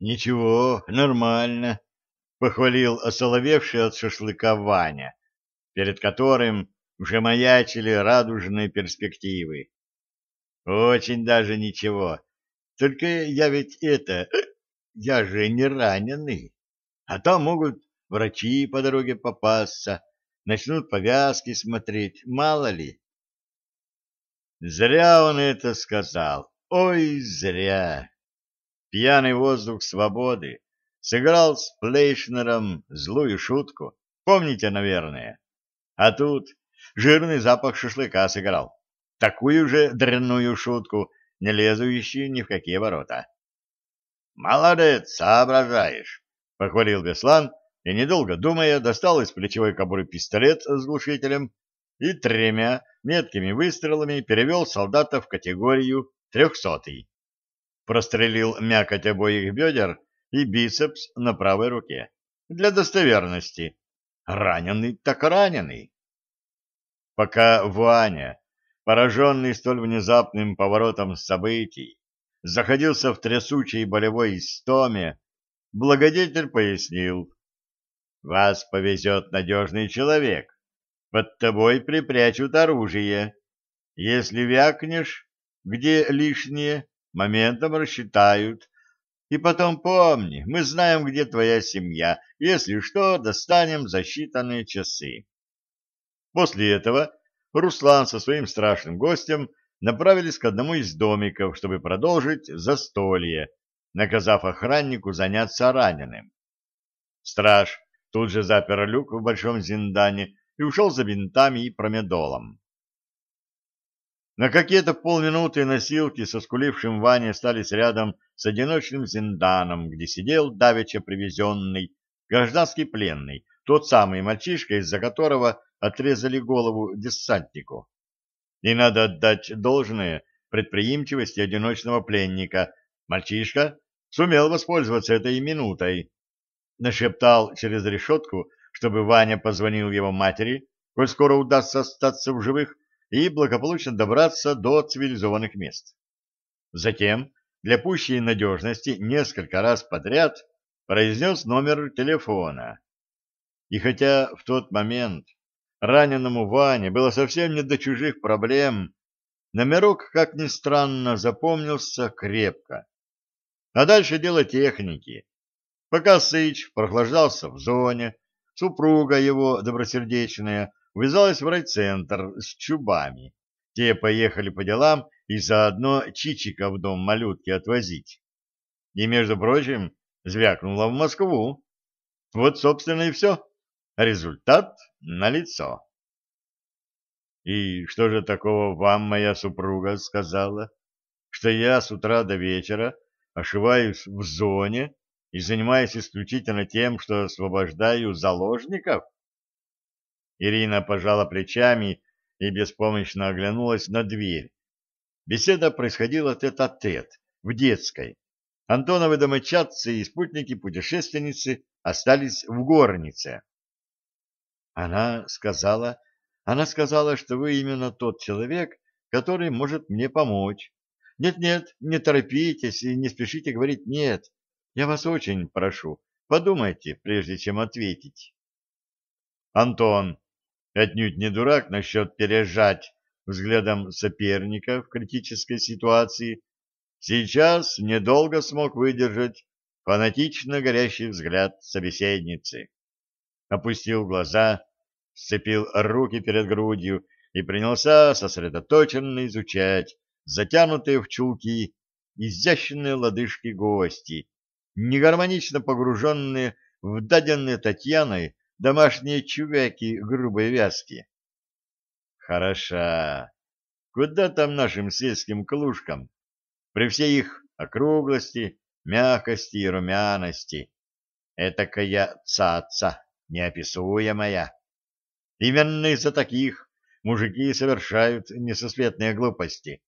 Ничего, нормально, похвалил осоловевший от шашлыка Ваня, перед которым уже маячили радужные перспективы. Очень даже ничего. Только я ведь это... Я же не раненый. А то могут врачи по дороге попасться, начнут повязки смотреть, мало ли. Зря он это сказал. Ой, зря. Пьяный воздух свободы сыграл с Плейшнером злую шутку. Помните, наверное? А тут жирный запах шашлыка сыграл. Такую же дрянную шутку, не лезущую ни в какие ворота. «Молодец, соображаешь!» — похвалил Беслан и, недолго думая, достал из плечевой кобуры пистолет с глушителем и тремя меткими выстрелами перевел солдата в категорию трехсотый. Прострелил мякоть обоих бедер и бицепс на правой руке. Для достоверности. Раненый так раненый. Пока Ваня, пораженный столь внезапным поворотом событий, заходился в трясучей болевой истоме, благодетель пояснил. «Вас повезет надежный человек. Под тобой припрячут оружие. Если вякнешь, где лишнее, моментом рассчитают. И потом помни, мы знаем, где твоя семья. Если что, достанем за считанные часы. После этого Руслан со своим страшным гостем направились к одному из домиков, чтобы продолжить застолье, наказав охраннику заняться раненым. Страж тут же запер люк в большом зиндане и ушел за бинтами и промедолом. На какие-то полминуты носилки со скулившим Ваней остались рядом с одиночным зинданом, где сидел давеча привезенный гражданский пленный, тот самый мальчишка, из-за которого отрезали голову десантнику. И надо отдать должное предприимчивости одиночного пленника. Мальчишка сумел воспользоваться этой минутой. Нашептал через решетку чтобы Ваня позвонил его матери, коль скоро удастся остаться в живых, и благополучно добраться до цивилизованных мест. Затем, для пущей надежности, несколько раз подряд произнес номер телефона. И хотя в тот момент раненому Ване было совсем не до чужих проблем, номерок, как ни странно, запомнился крепко. А дальше дело техники. Пока Сыч прохлаждался в зоне, Супруга его, добросердечная, увязалась в райцентр с чубами. Те поехали по делам и заодно Чичика в дом малютки отвозить. И, между прочим, звякнула в Москву. Вот, собственно, и все. Результат налицо. И что же такого вам моя супруга сказала? Что я с утра до вечера ошиваюсь в зоне и занимаюсь исключительно тем, что освобождаю заложников? Ирина пожала плечами и беспомощно оглянулась на дверь. Беседа происходила тет-а-тет, -тет, в детской. Антоновы домочадцы и спутники путешественницы остались в горнице. Она сказала, она сказала, что вы именно тот человек, который может мне помочь. Нет-нет, не торопитесь и не спешите говорить «нет». Я вас очень прошу, подумайте, прежде чем ответить. Антон, отнюдь не дурак насчет пережать взглядом соперника в критической ситуации, сейчас недолго смог выдержать фанатично горящий взгляд собеседницы. Опустил глаза, сцепил руки перед грудью и принялся сосредоточенно изучать затянутые в чулки изящные лодыжки гости, негармонично погруженные в даденные Татьяной домашние чувяки грубой вязки. Хороша. Куда там нашим сельским клушкам? При всей их округлости, мягкости и румяности. Этакая цаца, неописуемая. Именно из-за таких мужики совершают несусветные глупости.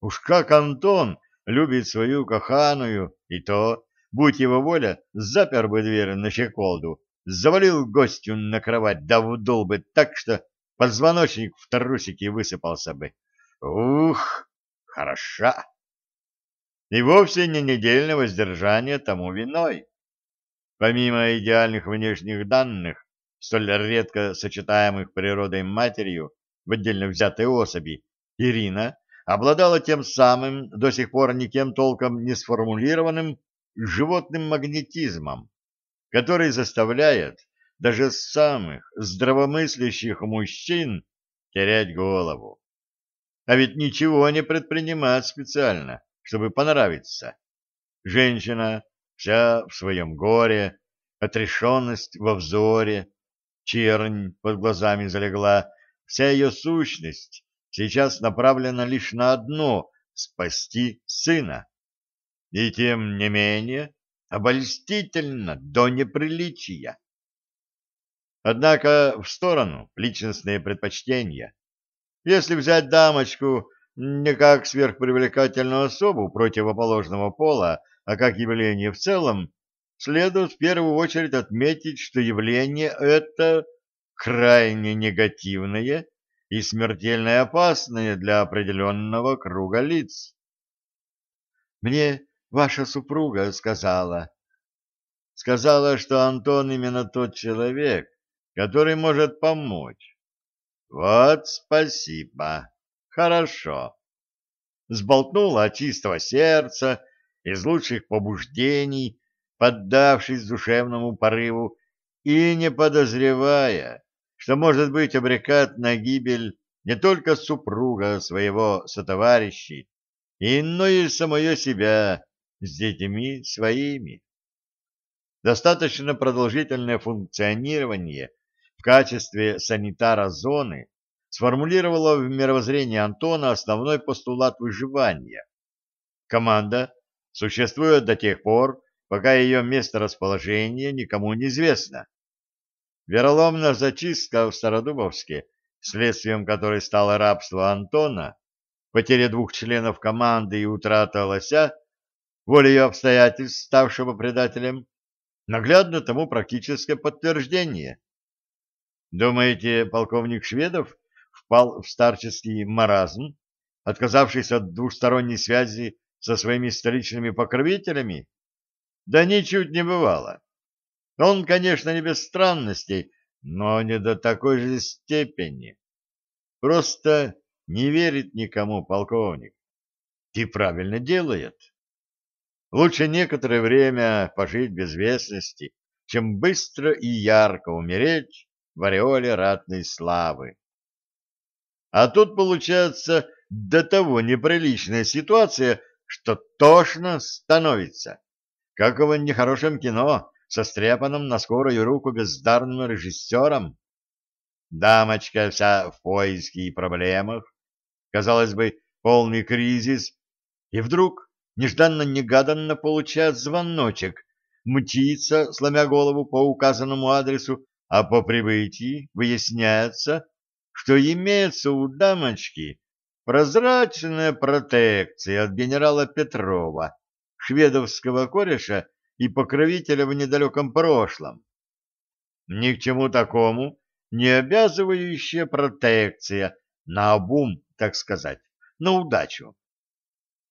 Уж как Антон любит свою коханую, и то Будь его воля, запер бы дверь на щеколду, завалил гостю на кровать, да вдул бы так, что позвоночник в трусики высыпался бы. Ух, хороша! И вовсе не недельное воздержание тому виной. Помимо идеальных внешних данных, столь редко сочетаемых природой матерью в отдельно взятой особи, Ирина обладала тем самым, до сих пор никем толком не сформулированным, животным магнетизмом, который заставляет даже самых здравомыслящих мужчин терять голову. А ведь ничего не предпринимать специально, чтобы понравиться. Женщина вся в своем горе, отрешенность во взоре, чернь под глазами залегла, вся ее сущность сейчас направлена лишь на одно — спасти сына. И тем не менее обольстительно до неприличия. Однако в сторону личностные предпочтения. Если взять дамочку не как сверхпривлекательную особу противоположного пола, а как явление в целом, следует в первую очередь отметить, что явление это крайне негативное и смертельно опасное для определенного круга лиц. Мне ваша супруга сказала. Сказала, что Антон именно тот человек, который может помочь. Вот спасибо. Хорошо. Сболтнула от чистого сердца, из лучших побуждений, поддавшись душевному порыву и не подозревая, что, может быть, обрекает на гибель не только супруга своего сотоварища, но и самое себя с детьми своими. Достаточно продолжительное функционирование в качестве санитара зоны сформулировало в мировоззрении Антона основной постулат выживания. Команда существует до тех пор, пока ее месторасположение никому не известно. Вероломная зачистка в Стародубовске, следствием которой стало рабство Антона, потеря двух членов команды и утрата лося, волей обстоятельств, ставшего предателем, наглядно тому практическое подтверждение. Думаете, полковник Шведов впал в старческий маразм, отказавшись от двусторонней связи со своими столичными покровителями? Да ничуть не бывало. Он, конечно, не без странностей, но не до такой же степени. Просто не верит никому полковник. И правильно делает. Лучше некоторое время пожить без вестности, чем быстро и ярко умереть в ореоле ратной славы. А тут получается до того неприличная ситуация, что тошно становится. Как в нехорошем кино, состряпанном на скорую руку бездарным режиссером. Дамочка вся в поиске и проблемах, казалось бы, полный кризис, и вдруг нежданно-негаданно получает звоночек, мчится, сломя голову по указанному адресу, а по прибытии выясняется, что имеется у дамочки прозрачная протекция от генерала Петрова, шведовского кореша и покровителя в недалеком прошлом. Ни к чему такому не обязывающая протекция, на обум, так сказать, на удачу.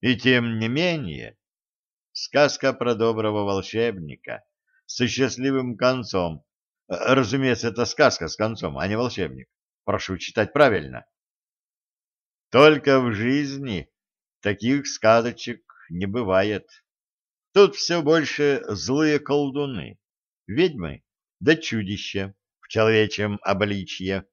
И тем не менее, сказка про доброго волшебника со счастливым концом. Разумеется, это сказка с концом, а не волшебник. Прошу читать правильно. Только в жизни таких сказочек не бывает. Тут все больше злые колдуны, ведьмы да чудища в человечьем обличье.